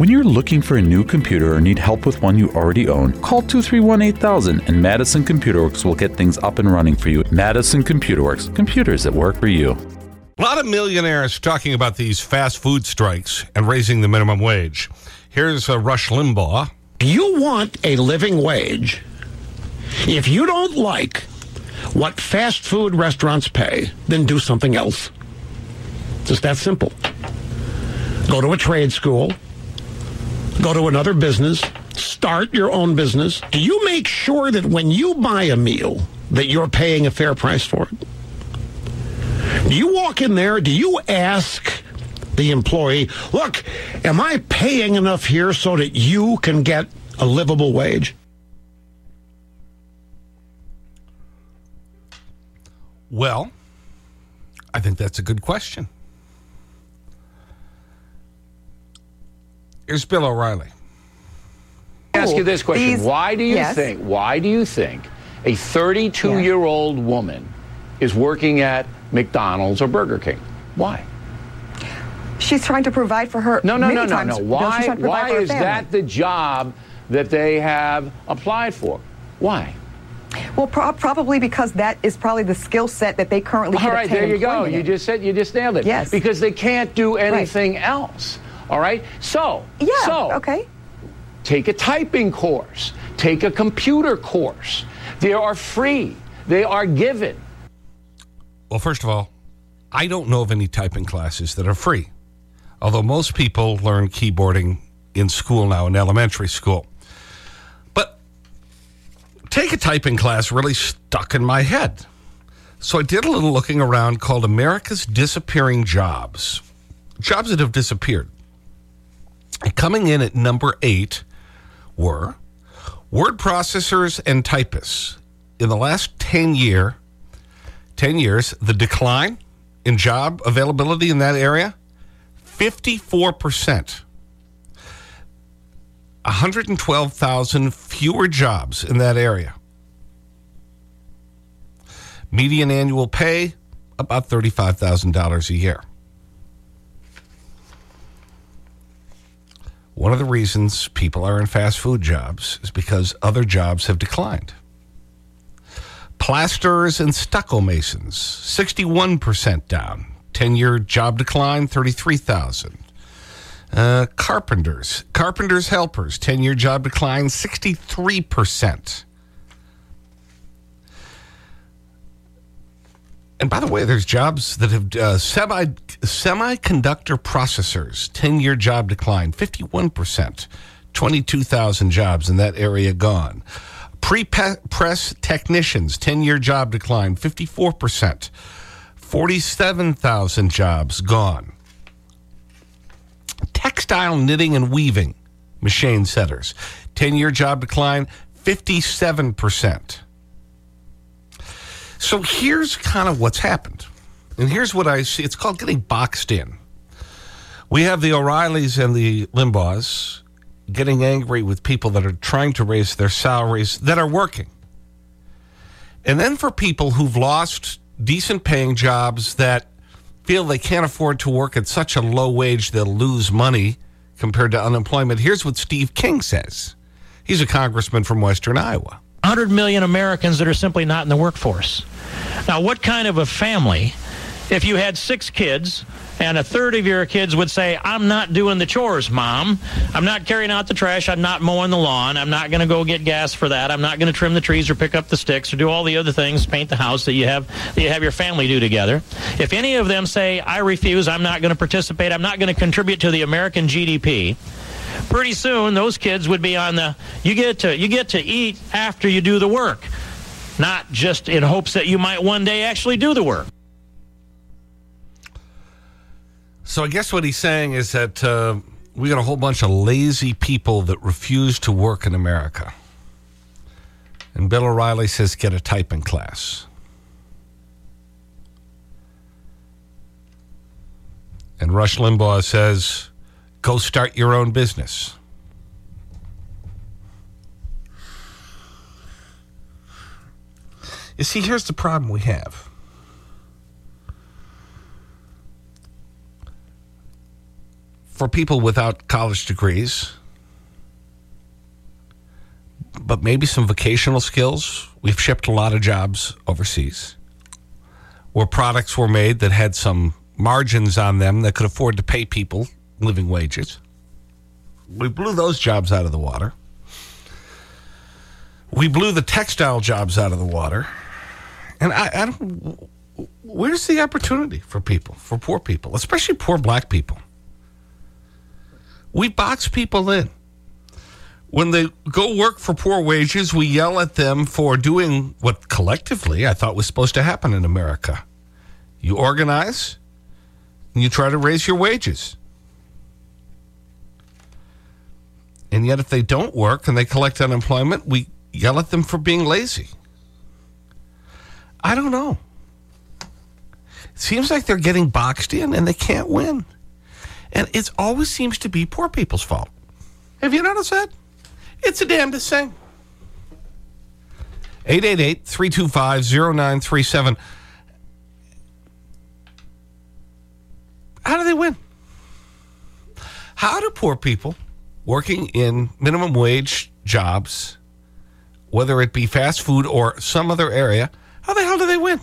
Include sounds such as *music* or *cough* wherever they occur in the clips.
When you're looking for a new computer or need help with one you already own, call 231 8000 and Madison Computer Works will get things up and running for you. Madison Computer Works, computers that work for you. A lot of millionaires talking about these fast food strikes and raising the minimum wage. Here's uh, Rush Limbaugh. Do you want a living wage? If you don't like what fast food restaurants pay, then do something else. Just that simple. Go to a trade school go to another business, start your own business. Do you make sure that when you buy a meal that you're paying a fair price for it? Do you walk in there, do you ask the employee, look, am I paying enough here so that you can get a livable wage? Well, I think that's a good question. Here's Bill O'Reilly. ask you this question. These- why do you yes. think, why do you think a 32 year old woman is working at McDonald's or Burger King? Why? She's trying to provide for her. No, no, many no, no, times, no. Why, trying to provide why is that the job that they have applied for? Why? Well, pro- probably because that is probably the skill set that they currently All can right, there you go. employment You just said you just nailed it. Yes. Because they can't do anything else. All right. So. Yeah. So. okay. Take a typing course. Take a computer course. They are free. They are given. Well, first of all, I don't know of any typing classes that are free. Although most people learn keyboarding in school now, in elementary school. But take a typing class really stuck in my head. So I did a little looking around called America's Disappearing Jobs. Jobs that have disappeared. And coming in at number eight were word processors and typists. In the last 10 year, 10 years, the decline in job availability in that area, 54%. 112,000 fewer jobs in that area. Median annual pay, about $35,000 a year. One of the reasons people are in fast food jobs is because other jobs have declined. Plasters and stucco masons, 61% down. 10 year job decline, 33,000. Uh, carpenters, carpenters helpers, 10 year job decline, 63%. And by the way, there's jobs that have uh, semi, semiconductor processors, 10 year job decline, 51%, 22,000 jobs in that area gone. Pre press technicians, 10 year job decline, 54%, 47,000 jobs gone. Textile knitting and weaving, machine setters, 10 year job decline, 57%. So here's kind of what's happened. And here's what I see. It's called getting boxed in. We have the O'Reillys and the Limbaughs getting angry with people that are trying to raise their salaries that are working. And then for people who've lost decent paying jobs that feel they can't afford to work at such a low wage they'll lose money compared to unemployment, here's what Steve King says. He's a congressman from Western Iowa. 100 million Americans that are simply not in the workforce. Now, what kind of a family, if you had six kids and a third of your kids would say, I'm not doing the chores, mom. I'm not carrying out the trash. I'm not mowing the lawn. I'm not going to go get gas for that. I'm not going to trim the trees or pick up the sticks or do all the other things, paint the house that you have that you have your family do together. If any of them say, I refuse, I'm not going to participate, I'm not going to contribute to the American GDP, pretty soon those kids would be on the you get to you get to eat after you do the work not just in hopes that you might one day actually do the work So I guess what he's saying is that uh, we got a whole bunch of lazy people that refuse to work in America. And Bill O'Reilly says get a typing class. And Rush Limbaugh says go start your own business. You see, here's the problem we have. for people without college degrees, but maybe some vocational skills. We've shipped a lot of jobs overseas where products were made that had some margins on them that could afford to pay people living wages. We blew those jobs out of the water. We blew the textile jobs out of the water. And I, I don't, where's the opportunity for people, for poor people, especially poor black people? We box people in. When they go work for poor wages, we yell at them for doing what collectively I thought was supposed to happen in America. You organize and you try to raise your wages. And yet, if they don't work and they collect unemployment, we yell at them for being lazy. I don't know. It seems like they're getting boxed in and they can't win. And it always seems to be poor people's fault. Have you noticed that? It's a damnedest thing. 888 325 0937. How do they win? How do poor people working in minimum wage jobs, whether it be fast food or some other area, how the hell do they win?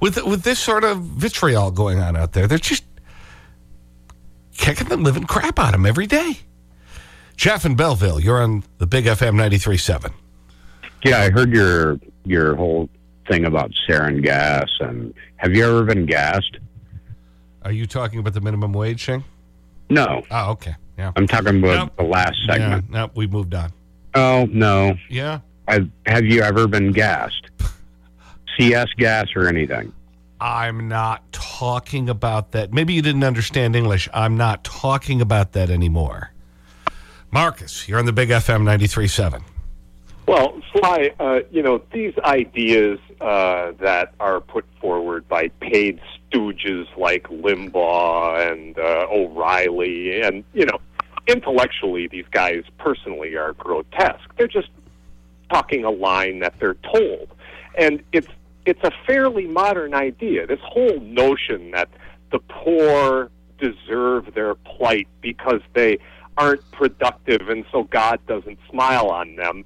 With, with this sort of vitriol going on out there, they're just kicking the living crap out of them every day. Jeff in Belleville, you're on the Big FM 93.7. Yeah, I heard your your whole thing about sarin gas. And have you ever been gassed? Are you talking about the minimum wage thing? No. Oh, okay. Yeah. I'm talking about Nope. the last segment. Yeah, no, we moved on. Oh, no. Yeah. I, have you ever been gassed? *laughs* CS gas or anything? I'm not talking about that. Maybe you didn't understand English. I'm not talking about that anymore. Marcus, you're on the Big FM 93.7. Well, Sly, uh, you know, these ideas uh, that are put forward by paid stooges like Limbaugh and uh, O'Reilly, and, you know, intellectually, these guys personally are grotesque. They're just talking a line that they're told. And it's, it's a fairly modern idea. This whole notion that the poor deserve their plight because they aren't productive and so God doesn't smile on them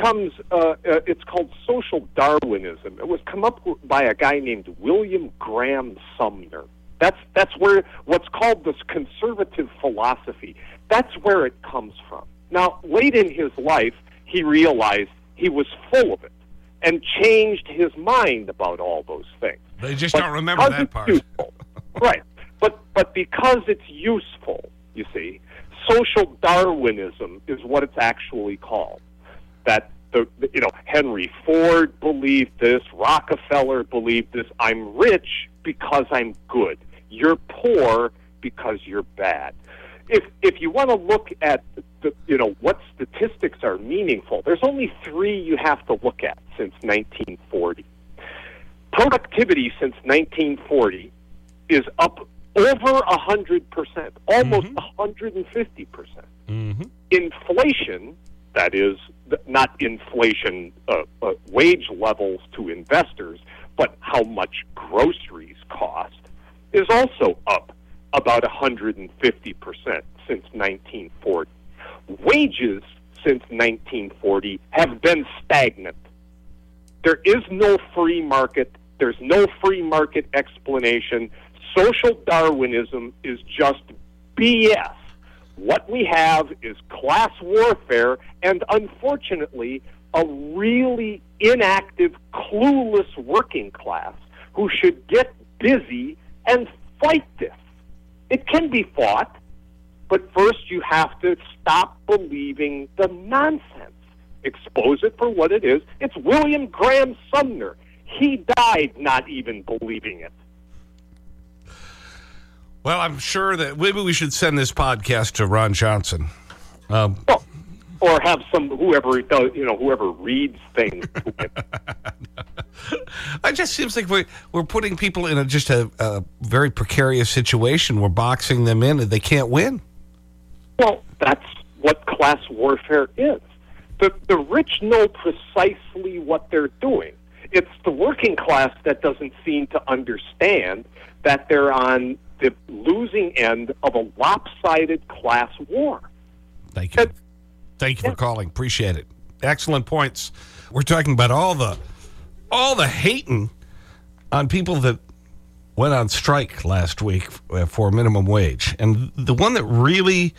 comes uh, uh, it's called social darwinism. It was come up by a guy named william graham sumner. That's that's where what's called this conservative philosophy. That's where it comes from. Now late in his life he realized he was full of it and changed his mind about all those things. They just But don't remember that part. useful- *laughs* right. But but because it's useful you see social darwinism is what it's actually called that the, you know Henry Ford believed this, Rockefeller believed this. I'm rich because I'm good. You're poor because you're bad. If if you want to look at the you know what statistics are meaningful, there's only three you have to look at since 1940. Productivity since 1940 is up over a hundred percent, almost mm-hmm. a hundred and fifty percent mm-hmm. inflation, that is, not inflation uh, uh, wage levels to investors, but how much groceries cost, is also up about 150% since 1940. Wages since 1940 have been stagnant. There is no free market. There's no free market explanation. Social Darwinism is just BS. What we have is class warfare and, unfortunately, a really inactive, clueless working class who should get busy and fight this. It can be fought, but first you have to stop believing the nonsense. Expose it for what it is. It's William Graham Sumner. He died not even believing it. Well, I'm sure that maybe we should send this podcast to Ron Johnson. Um, Well, or have some whoever does, you know, whoever reads things. *laughs* it just seems like we're, we're putting people in a, just a, a very precarious situation. We're boxing them in and they can't win. well, that's what class warfare is. The the rich know precisely what they're doing. It's the working class that doesn't seem to understand that they're on the losing end of a lopsided class war. Thank you. Thank you for calling. Appreciate it. Excellent points. We're talking about all the, all the hating on people that went on strike last week uh, for minimum wage. And the one that really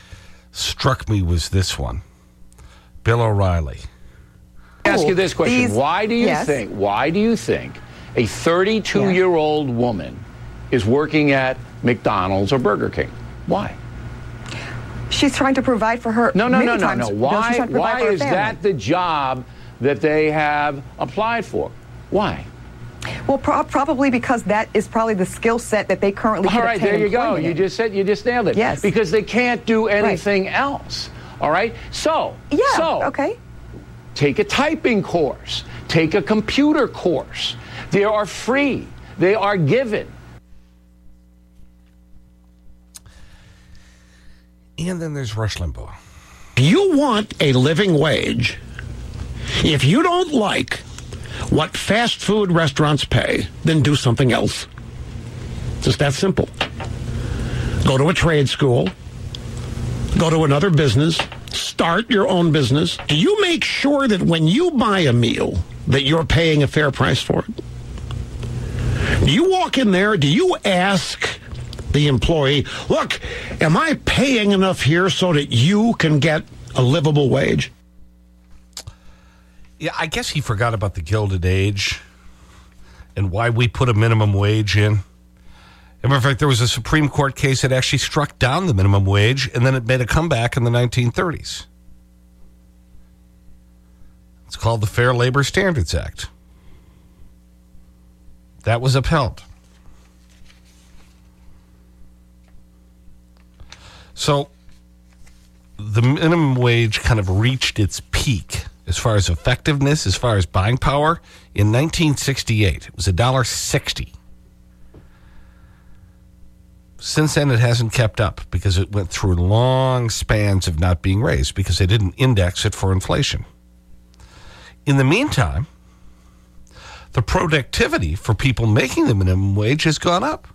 struck me was this one Bill O'Reilly. ask you this question. These- why do you yes. think, why do you think a 32 year old woman is working at McDonald's or Burger King? Why? She's trying to provide for her. No, no, no, no, no. Why, provide why is that the job that they have applied for? Why? Well, pro- probably because that is probably the skill set that they currently All can there you go. You in. just said you just nailed it. Yes. Because they can't do anything else. All right. So, Yeah. so okay. take a typing course, take a computer course. They are free. They are given. And then there's Rush Limbaugh. You want a living wage. If you don't like what fast food restaurants pay, then do something else. Just that simple. Go to a trade school, go to another business, start your own business. Do you make sure that when you buy a meal that you're paying a fair price for it? Do you walk in there, do you ask the employee, look, am I paying enough here so that you can get a livable wage? Yeah, I guess he forgot about the Gilded Age and why we put a minimum wage in. As a matter of fact, there was a Supreme Court case that actually struck down the minimum wage and then it made a comeback in the 1930s. It's called the Fair Labor Standards Act. That was upheld. So the minimum wage kind of reached its peak as far as effectiveness, as far as buying power, in 1968. It was $1.60. Since then, it hasn't kept up because it went through long spans of not being raised because they didn't index it for inflation. In the meantime, the productivity for people making the minimum wage has gone up.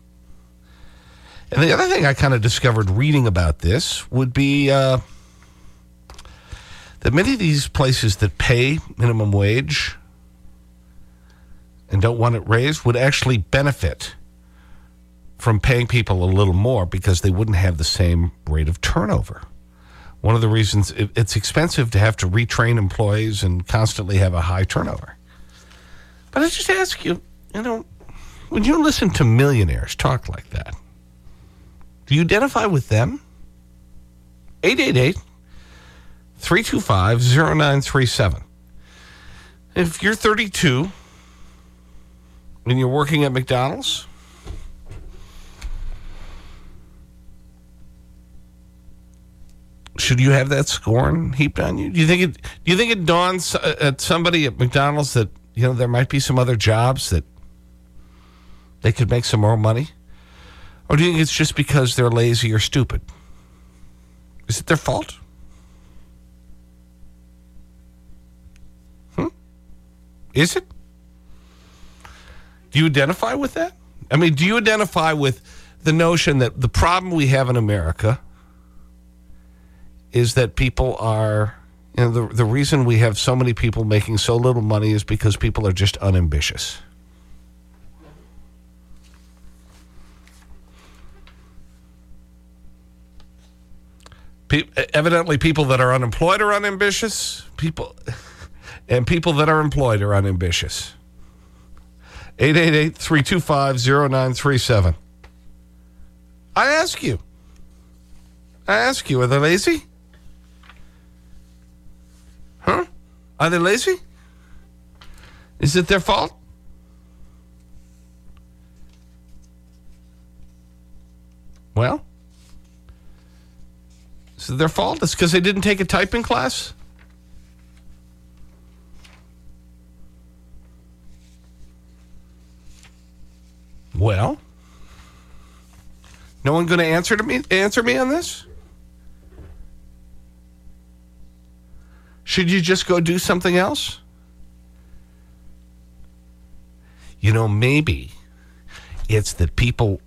And the other thing I kind of discovered reading about this would be uh, that many of these places that pay minimum wage and don't want it raised would actually benefit from paying people a little more because they wouldn't have the same rate of turnover. One of the reasons it, it's expensive to have to retrain employees and constantly have a high turnover. But I just ask you, you know, when you listen to millionaires talk like that, do you identify with them? 888 325 0937. If you're 32 and you're working at McDonald's, should you have that scorn heaped on you? Do you think it, do you think it dawns uh, at somebody at McDonald's that, you know, there might be some other jobs that they could make some more money? Or do you think it's just because they're lazy or stupid? Is it their fault? Hmm? Is it? Do you identify with that? I mean, do you identify with the notion that the problem we have in America is that people are, you know, the, the reason we have so many people making so little money is because people are just unambitious? Pe evidently, people that are unemployed are unambitious. People, and people that are employed are unambitious. 888 325 0937. I ask you. I ask you, are they lazy? Huh? Are they lazy? Is it their fault? Well, is it their fault? It's because they didn't take a typing class? Well, no one going to answer to me answer me on this? Should you just go do something else? You know, maybe it's that people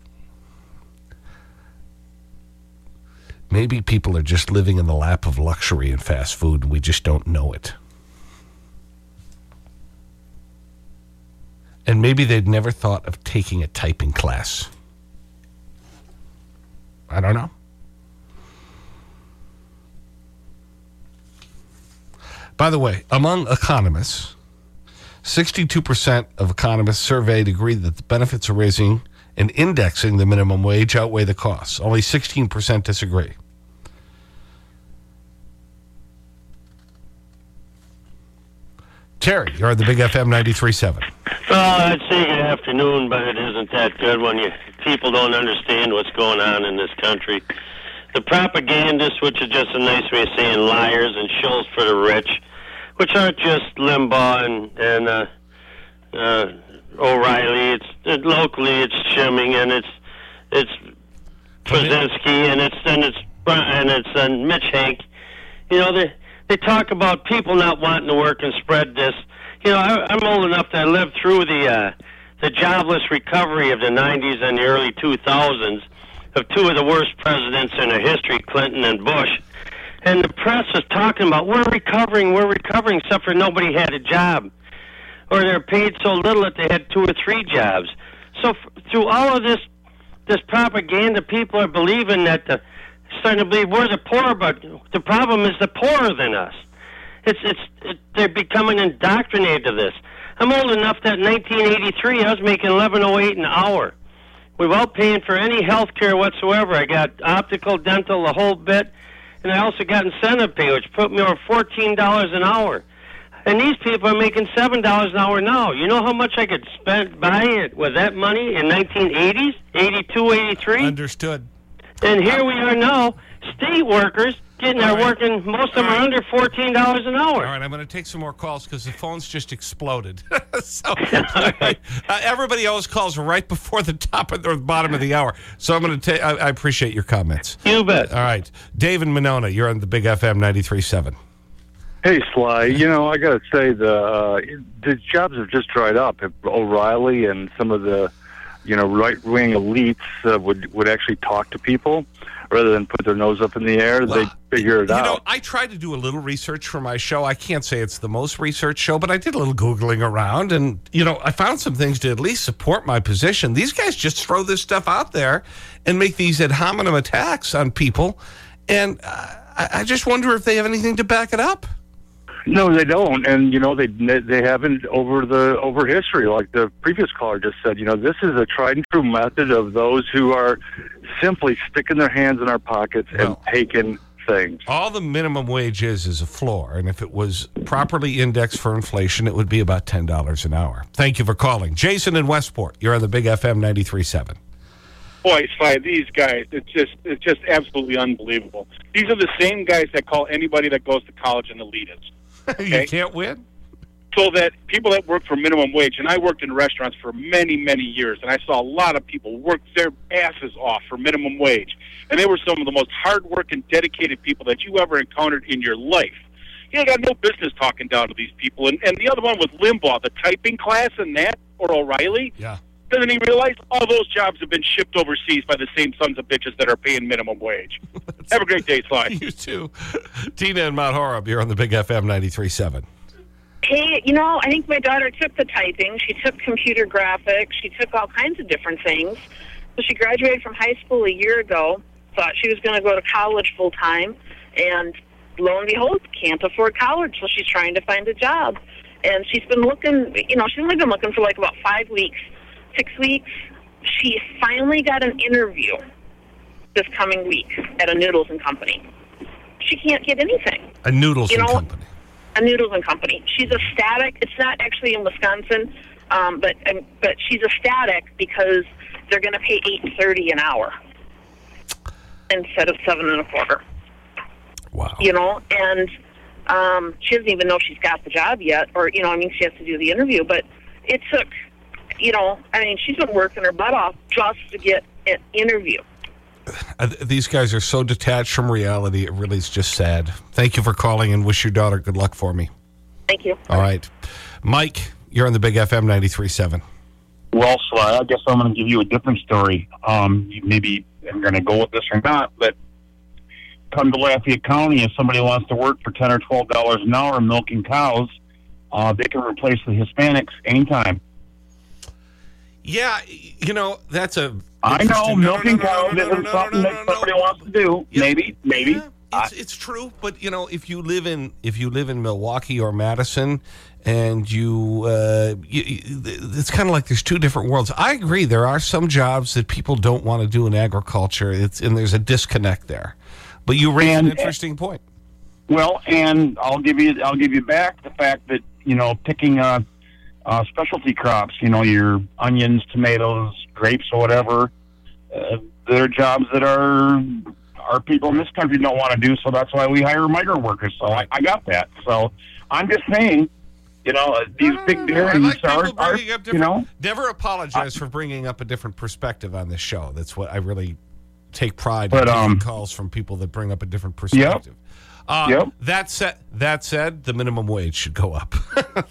Maybe people are just living in the lap of luxury and fast food and we just don't know it. And maybe they'd never thought of taking a typing class. I don't know. By the way, among economists, 62% of economists surveyed agree that the benefits of raising and indexing the minimum wage outweigh the costs. Only 16% disagree. Terry, you're on the Big FM 93.7. Well, I'd say good afternoon, but it isn't that good when you people don't understand what's going on in this country. The propagandists, which is just a nice way of saying liars and shows for the rich, which aren't just Limbaugh and, and uh, uh, O'Reilly. It's it, locally, it's Schimming and it's it's Brzezinski and it's and it's and it's and Mitch Henck. You know they they talk about people not wanting to work and spread this. You know I, I'm old enough to live through the uh, the jobless recovery of the 90s and the early 2000s of two of the worst presidents in our history, Clinton and Bush. And the press is talking about we're recovering, we're recovering, except for nobody had a job, or they're paid so little that they had two or three jobs. So f- through all of this, this propaganda, people are believing that the starting to believe we're the poor, but the problem is the poorer than us. It's it's it, they're becoming indoctrinated to this. I'm old enough that in 1983 I was making 11.08 an hour, without paying for any health care whatsoever. I got optical, dental, the whole bit, and I also got incentive pay, which put me over $14 an hour. And these people are making seven dollars an hour now. You know how much I could spend buy it with that money in 1980s, 82, 83? Understood. And here we are now, state workers getting All are right. working. Most of them are under fourteen dollars an hour. All right, I'm going to take some more calls because the phone's just exploded. *laughs* so *laughs* *laughs* uh, everybody always calls right before the top of, or the bottom of the hour. So I'm going to take. I, appreciate your comments. You bet. All right, David Monona, you're on the Big FM 93.7. Hey Sly, you know I got to say the uh, the jobs have just dried up. If O'Reilly and some of the you know right wing elites uh, would would actually talk to people rather than put their nose up in the air. they figure it You out. You know, I tried to do a little research for my show. I can't say it's the most researched show, but I did a little Googling around and, you know, I found some things to at least support my position. These guys just throw this stuff out there and make these ad hominem attacks on people. And uh, I, I just wonder if they have anything to back it up. No, they don't, and you know they they haven't over the over history. Like the previous caller just said, you know, this is a tried and true method of those who are simply sticking their hands in our pockets and taking things. All the minimum wage is is a floor. And if it was properly indexed for inflation, it would be about $10 an hour. Thank you for calling. Jason in Westport, you're on the Big FM 93.7. Boy, Sly, these guys, it's just it's just absolutely unbelievable. These are the same guys that call anybody that goes to college an elitist. *laughs* you can't win? So that people that work for minimum wage, and I worked in restaurants for many, many years, and I saw a lot of people work their asses off for minimum wage. And they were some of the most hardworking, dedicated people that you ever encountered in your life. You got no business talking down to these people. And, and the other one was Limbaugh, the typing class and that, or O'Reilly. Yeah. Doesn't he realize all those jobs have been shipped overseas by the same sons of bitches that are paying minimum wage? *laughs* Have a great day, Sly. *laughs* You too. Tina and Mount Horeb, you're on the Big FM 93.7. Hey, you know, I think my daughter took the typing. She took computer graphics. She took all kinds of different things. So she graduated from high school a year ago, thought she was going to go to college full time, and lo and behold, can't afford college. So she's trying to find a job. And she's been looking, you know, she's only been looking for like about five weeks, six weeks. She finally got an interview this coming week at a Noodles and Company. She can't get anything A Noodles You and know- Company. a noodles and company. She's ecstatic. It's not actually in Wisconsin, um, but um, but she's ecstatic because they're going to pay eight thirty an hour instead of seven and a quarter. Wow. You know, and um, she doesn't even know if she's got the job yet, or you know, I mean, she has to do the interview. But it took, you know, I mean, she's been working her butt off just to get an interview. Uh, these guys are so detached from reality, it really is just sad. Thank you for calling and wish your daughter good luck for me. Thank you. All right. Mike, you're on the Big FM 93.7. Well, Sly, I guess I'm going to give you a different story. Um, maybe I'm going to go with this or not, but come to Lafayette County, if somebody wants to work for ten or twelve dollars an hour milking cows, uh, they can replace the Hispanics anytime. Yeah, you know, that's a. I know interesting- no, no, milking cows isn't something that somebody wants to do. Maybe, maybe. It's, it's true, but you know, if you live in if you live in Milwaukee or Madison, and you, uh, you, it's kind of like there's two different worlds. I agree. There are some jobs that people don't want to do in agriculture. It's and there's a disconnect there. But you raise an interesting point. Well, and I'll give you I'll give you back the fact that you know picking uh, uh, specialty crops, you know your onions, tomatoes, grapes, or whatever. Uh, they're jobs that are our people in this country don't want to do, so that's why we hire migrant workers. So I, I got that. So I'm just saying, you know, uh, these big I dairies like are, are you know never apologize for bringing up a different perspective on this show. That's what I really take pride But, in um, calls from people that bring up a different perspective. Uh, Yep. That said, that said, the minimum wage should go up. *laughs*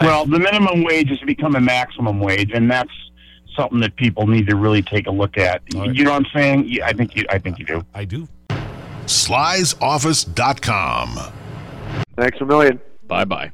well, the minimum wage has become a maximum wage, and that's something that people need to really take a look at. You know what I'm saying? Yeah, I think you. I think you do. I do. Sly'sOffice.com. Thanks a million. Bye bye.